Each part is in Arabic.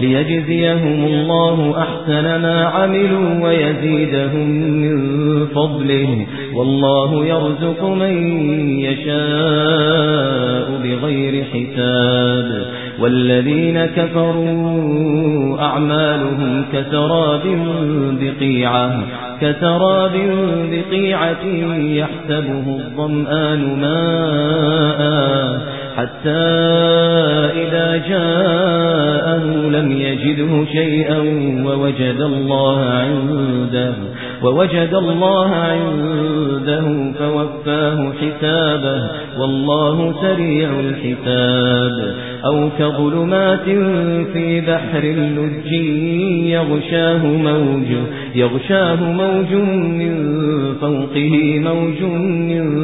ليجزيهم الله أحسن ما عملوا ويزيدهم من فضله. والله يرزق من يشاء بغير حساب. والذين كفروا أعمالهم كسراب بقيعة كسراب بقيعة يحسبه الظمآن ماء حتى إذا جاءه لم يجده شيئا ووجد الله عنده ووجد الله عنده فوفاه حسابه والله سريع الحساب. أو كظلمات في بحر اللج يغشاه موج يغشاه موج من فوقه موج من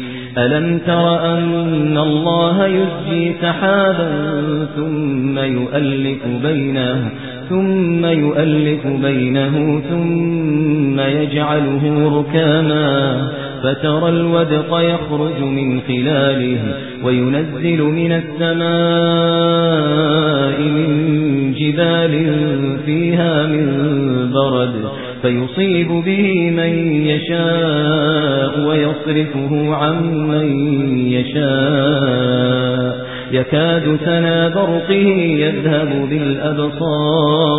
ألم تر أن الله يزجي سحابا ثم يؤلف بينه ثم يؤلف بينه ثم يجعله ركاما. فترى الودق يخرج من خلاله وينزل من السماء من جبال فيها من برد فيصيب به من يشاء ويصرفه عن من يشاء. يكاد سنا برقه يذهب بالأبصار.